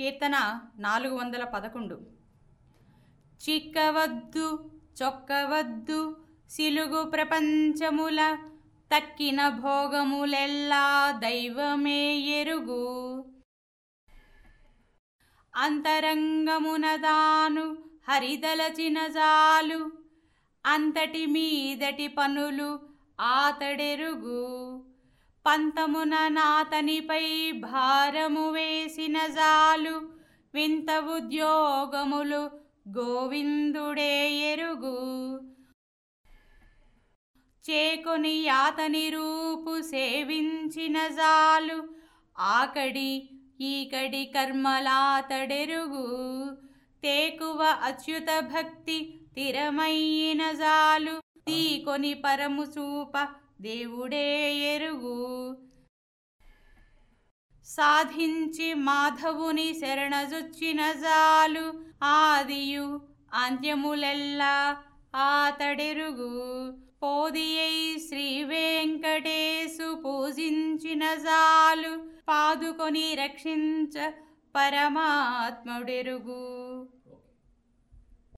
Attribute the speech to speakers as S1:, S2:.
S1: కీర్తన నాలుగు వందల పదకొండు. చిక్కవద్దు చొక్కవద్దు సిలుగు ప్రపంచముల తక్కిన భోగములెల్లా దైవమే ఎరుగు. అంతరంగమునదాను హరిదలచిన జాలు అంతటి మీదటి పనులు ఆతడెరుగు. పంతమున నాతనిపై భారము వేసిన జాలు వింత ఉద్యోగములు గోవిందుడే ఎరుగు. చేకొని యాతని రూపు సేవించిన జాలు ఆకడి ఈకడి కర్మలాతడెరుగు. తేకువ అచ్యుత భక్తి తిరమయ్యిన జాలు తీకొని పరము చూప దేవుడే ఎరుగు. సాధించి మాధవుని శరణజొచ్చిన జాలు ఆదియు అంత్యములెల్లా ఆతడెరుగు. పోదియై శ్రీ వెంకటేశు పూజించిన జాలు పాదుకొని రక్షించ పరమాత్ముడెరుగు.